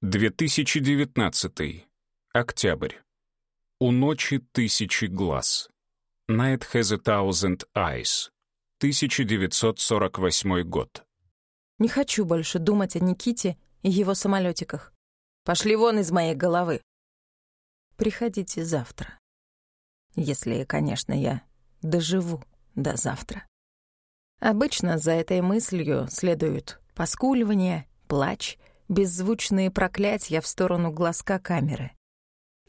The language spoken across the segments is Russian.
2019. Октябрь. У ночи тысячи глаз. Night has a thousand eyes. 1948 год. Не хочу больше думать о Никите и его самолетиках. Пошли вон из моей головы. Приходите завтра. Если, конечно, я доживу до завтра. Обычно за этой мыслью следуют поскуливание, плач, беззвучные проклятия в сторону глазка камеры.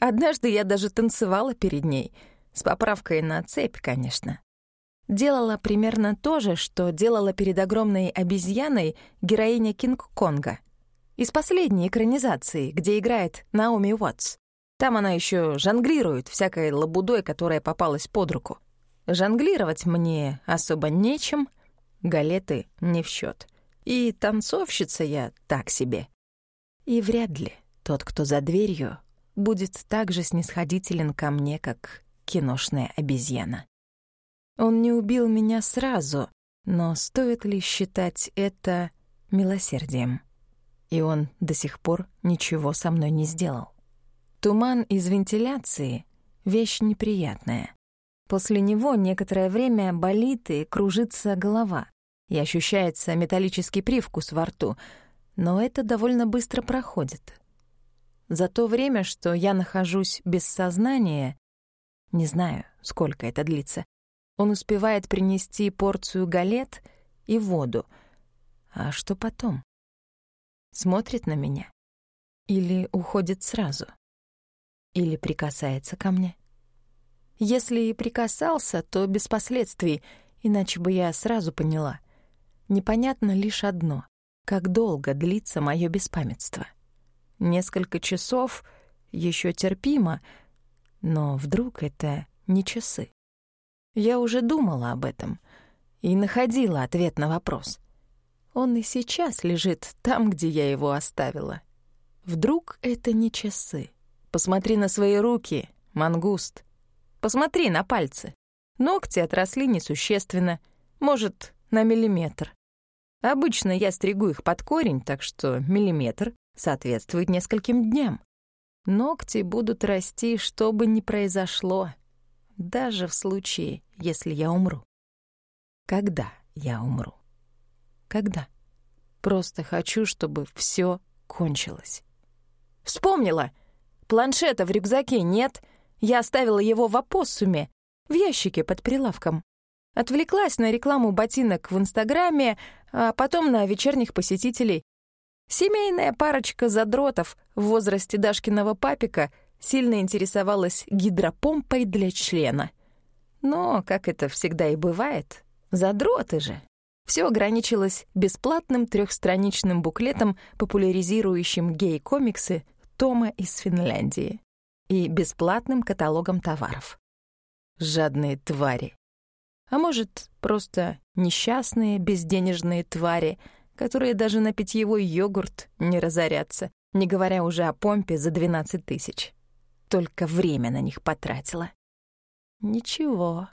Однажды я даже танцевала перед ней, с поправкой на цепь, конечно. Делала примерно то же, что делала перед огромной обезьяной героиня Кинг-Конга. Из последней экранизации, где играет Наоми Уотс. Там она еще жонглирует всякой лабудой, которая попалась под руку. Жонглировать мне особо нечем, галеты не в счет. И танцовщица я так себе. И вряд ли тот, кто за дверью, будет так же снисходителен ко мне, как киношная обезьяна. Он не убил меня сразу, но стоит ли считать это милосердием? И он до сих пор ничего со мной не сделал. Туман из вентиляции — вещь неприятная. После него некоторое время болит и кружится голова, и ощущается металлический привкус во рту, но это довольно быстро проходит. За то время, что я нахожусь без сознания, не знаю, сколько это длится, он успевает принести порцию галет и воду. А что потом? Смотрит на меня? Или уходит сразу? Или прикасается ко мне. Если и прикасался, то без последствий, иначе бы я сразу поняла. Непонятно лишь одно — как долго длится мое беспамятство. Несколько часов еще терпимо, но вдруг это не часы. Я уже думала об этом и находила ответ на вопрос. Он и сейчас лежит там, где я его оставила. Вдруг это не часы? Посмотри на свои руки, мангуст. Посмотри на пальцы. Ногти отросли несущественно, может, на миллиметр. Обычно я стригу их под корень, так что миллиметр соответствует нескольким дням. Ногти будут расти, что бы ни произошло, даже в случае, если я умру. Когда я умру? Когда? Просто хочу, чтобы все кончилось. Вспомнила! Планшета в рюкзаке нет. Я оставила его в опоссуме, в ящике под прилавком. Отвлеклась на рекламу ботинок в Инстаграме, а потом на вечерних посетителей. Семейная парочка задротов в возрасте Дашкиного папика сильно интересовалась гидропомпой для члена. Но, как это всегда и бывает, задроты же. Все ограничилось бесплатным трехстраничным буклетом, популяризирующим гей-комиксы Тома из Финляндии и бесплатным каталогом товаров. Жадные твари. А может, просто несчастные безденежные твари, которые даже на питьевой йогурт не разорятся, не говоря уже о помпе за 12 тысяч. Только время на них потратила. Ничего,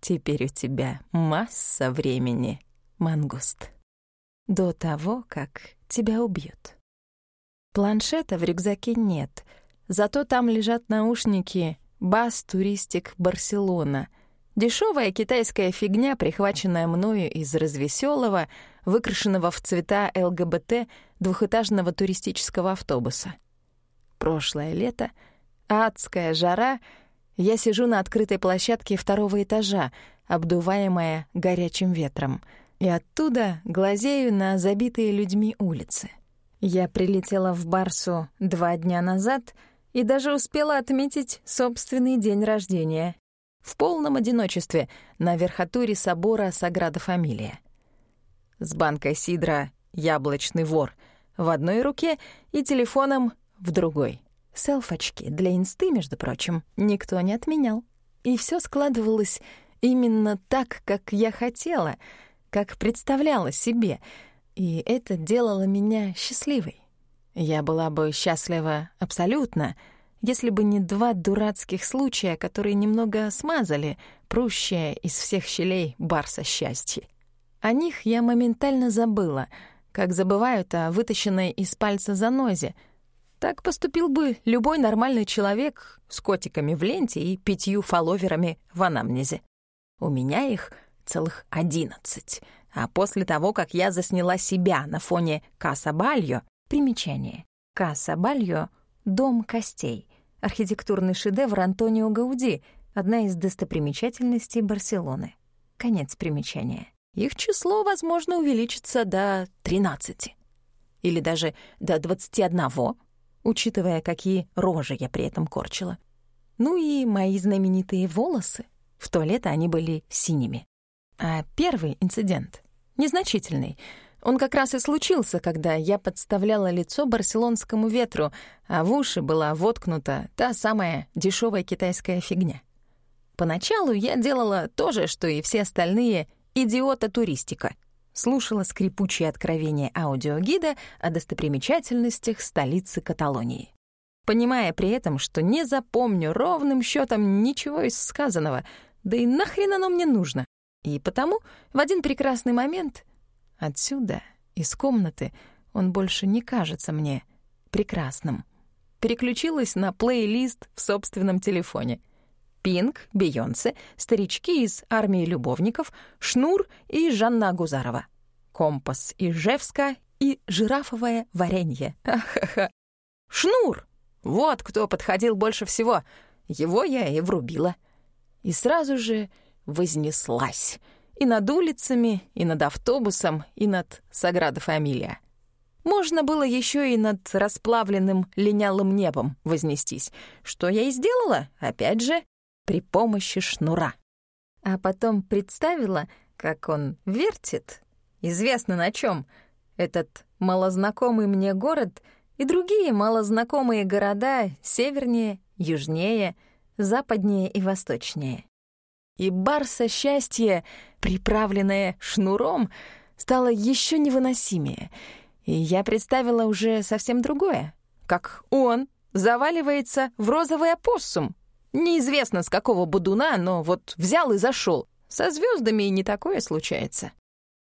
теперь у тебя масса времени, мангуст. До того, как тебя убьют. Планшета в рюкзаке нет, зато там лежат наушники «Бас Туристик Барселона», Дешевая китайская фигня, прихваченная мною из развеселого, выкрашенного в цвета ЛГБТ двухэтажного туристического автобуса. Прошлое лето, адская жара, я сижу на открытой площадке второго этажа, обдуваемая горячим ветром, и оттуда глазею на забитые людьми улицы. Я прилетела в Барсу два дня назад и даже успела отметить собственный день рождения. В полном одиночестве на верхотуре собора Саграда Фамилия. С банкой сидра «Яблочный вор» в одной руке и телефоном в другой. Селфочки для инсты, между прочим, никто не отменял. И все складывалось именно так, как я хотела, как представляла себе — и это делало меня счастливой. Я была бы счастлива абсолютно, если бы не два дурацких случая, которые немного смазали прущее из всех щелей барса счастье. О них я моментально забыла, как забывают о вытащенной из пальца занозе, Так поступил бы любой нормальный человек с котиками в ленте и пятью фолловерами в анамнезе. У меня их целых одиннадцать. А после того, как я засняла себя на фоне Каса Бальо, примечание. Каса Бальо — дом костей, архитектурный шедевр Антонио Гауди, одна из достопримечательностей Барселоны. Конец примечания. Их число, возможно, увеличится до 13. Или даже до 21, учитывая, какие рожи я при этом корчила. Ну и мои знаменитые волосы. В туалет они были синими. А первый инцидент, незначительный, он как раз и случился, когда я подставляла лицо барселонскому ветру, а в уши была воткнута та самая дешевая китайская фигня. Поначалу я делала то же, что и все остальные «идиота-туристика». Слушала скрипучие откровения аудиогида о достопримечательностях столицы Каталонии. Понимая при этом, что не запомню ровным счетом ничего из сказанного, да и нахрен оно мне нужно. И потому в один прекрасный момент отсюда, из комнаты, он больше не кажется мне прекрасным. Переключилась на плейлист в собственном телефоне — Пинк, Бейонсе, старички из «Армии любовников», Шнур и Жанна Гузарова, Компас Ижевска и жирафовое варенье. Ахаха. Шнур! Вот кто подходил больше всего. Его я и врубила. И сразу же вознеслась. И над улицами, и над автобусом, и над Саграда Фамилия. Можно было еще и над расплавленным линялым небом вознестись, что я и сделала, опять же, при помощи шнура. А потом представила, как он вертит, известно на чем, этот малознакомый мне город и другие малознакомые города севернее, южнее, западнее и восточнее. И барса счастья, приправленное шнуром, стало еще невыносимее, и я представила уже совсем другое, как он заваливается в розовый опоссум, Неизвестно, с какого будуна, но вот взял и зашел. Со звездами и не такое случается.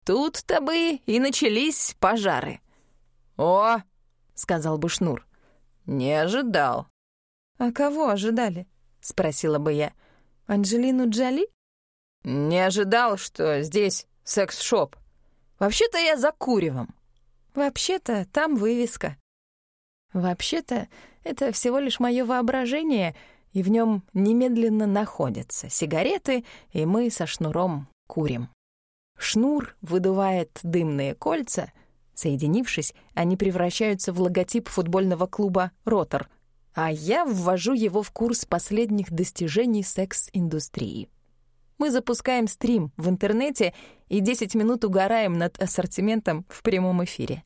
Тут-то бы и начались пожары. «О!» — сказал бы Шнур. «Не ожидал». «А кого ожидали?» — спросила бы я. «Анджелину Джоли?» «Не ожидал, что здесь секс-шоп. Вообще-то я за куревом». «Вообще-то там вывеска». «Вообще-то это всего лишь мое воображение», и в нем немедленно находятся сигареты, и мы со шнуром курим. Шнур выдувает дымные кольца, соединившись, они превращаются в логотип футбольного клуба «Ротор», а я ввожу его в курс последних достижений секс-индустрии. Мы запускаем стрим в интернете и 10 минут угораем над ассортиментом в прямом эфире.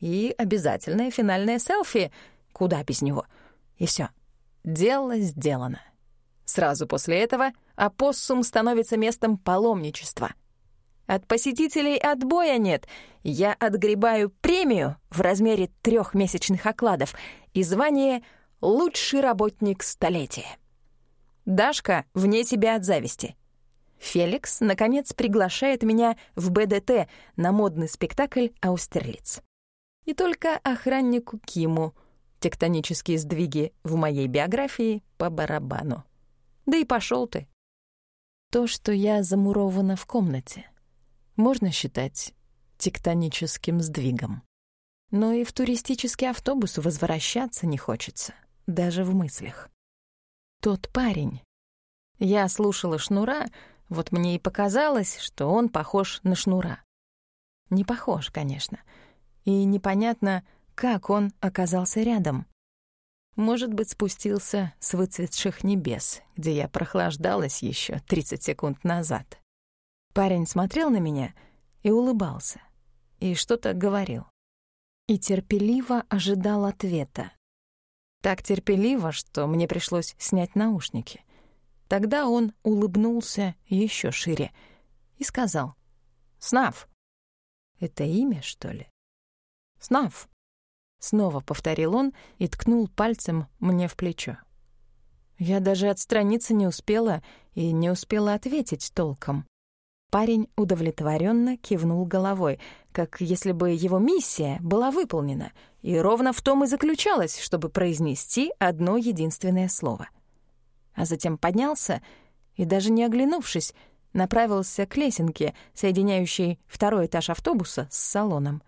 И обязательное финальное селфи, куда без него. И все. Дело сделано. Сразу после этого опоссум становится местом паломничества. От посетителей отбоя нет. Я отгребаю премию в размере трех месячных окладов и звание «Лучший работник столетия». Дашка вне себя от зависти. Феликс, наконец, приглашает меня в БДТ на модный спектакль «Аустерлиц». И только охраннику Киму — Тектонические сдвиги в моей биографии по барабану. Да и пошел ты. То, что я замурована в комнате, можно считать тектоническим сдвигом. Но и в туристический автобус возвращаться не хочется, даже в мыслях. Тот парень. Я слушала Шнура, вот мне и показалось, что он похож на Шнура. Не похож, конечно. И непонятно, как он оказался рядом? Может быть, спустился с выцветших небес, где я прохлаждалась еще 30 секунд назад. Парень смотрел на меня и улыбался, и что-то говорил. И терпеливо ожидал ответа. Так терпеливо, что мне пришлось снять наушники. Тогда он улыбнулся еще шире и сказал «Снав». Это имя, что ли? «Снав». Снова повторил он и ткнул пальцем мне в плечо. Я даже отстраниться не успела и не успела ответить толком. Парень удовлетворенно кивнул головой, как если бы его миссия была выполнена, и ровно в том и заключалась, чтобы произнести одно единственное слово. А затем поднялся и, даже не оглянувшись, направился к лесенке, соединяющей второй этаж автобуса с салоном.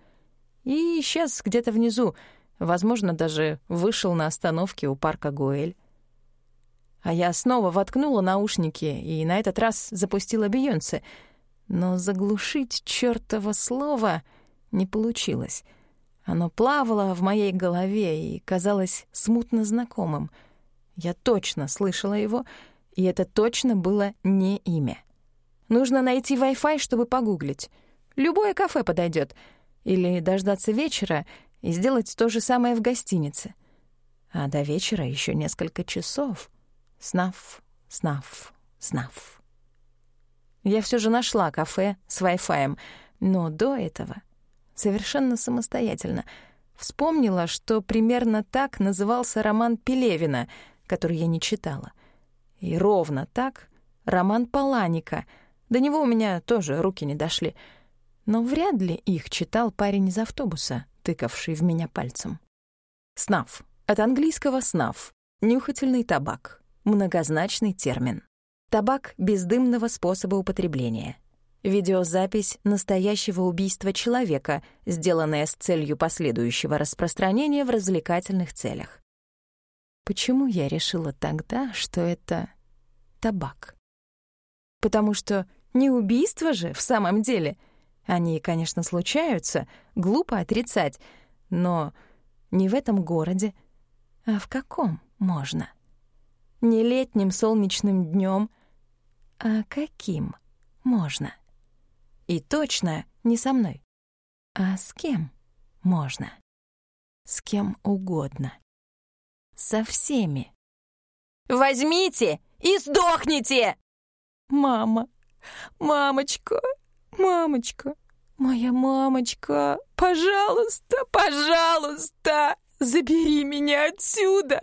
И исчез где-то внизу, возможно, даже вышел на остановке у парка Гуэль. А я снова воткнула наушники и на этот раз запустила Бейонсе, но заглушить чёртово слово не получилось. Оно плавало в моей голове и казалось смутно знакомым. Я точно слышала его, и это точно было не имя. Нужно найти Wi-Fi, чтобы погуглить. Любое кафе подойдет. Или дождаться вечера и сделать то же самое в гостинице. А до вечера еще несколько часов. Снаф, снаф, снаф. Я все же нашла кафе с Wi-Fi, но до этого совершенно самостоятельно вспомнила, что примерно так назывался роман Пелевина, который я не читала. И ровно так роман Паланика — до него у меня тоже руки не дошли. Но вряд ли их читал парень из автобуса, тыкавший в меня пальцем. Снаф. От английского снаф. Нюхательный табак. Многозначный термин. Табак бездымного способа употребления. Видеозапись настоящего убийства человека, сделанная с целью последующего распространения в развлекательных целях. Почему я решила тогда, что это табак? Потому что не убийство же в самом деле. Они, конечно, случаются, глупо отрицать, но не в этом городе. А в каком можно? Не летним солнечным днем, а каким можно? И точно не со мной. А с кем можно? С кем угодно. Со всеми. «Возьмите и сдохните!» «Мама!» «Мамочка, мамочка, моя мамочка, пожалуйста, пожалуйста, забери меня отсюда!»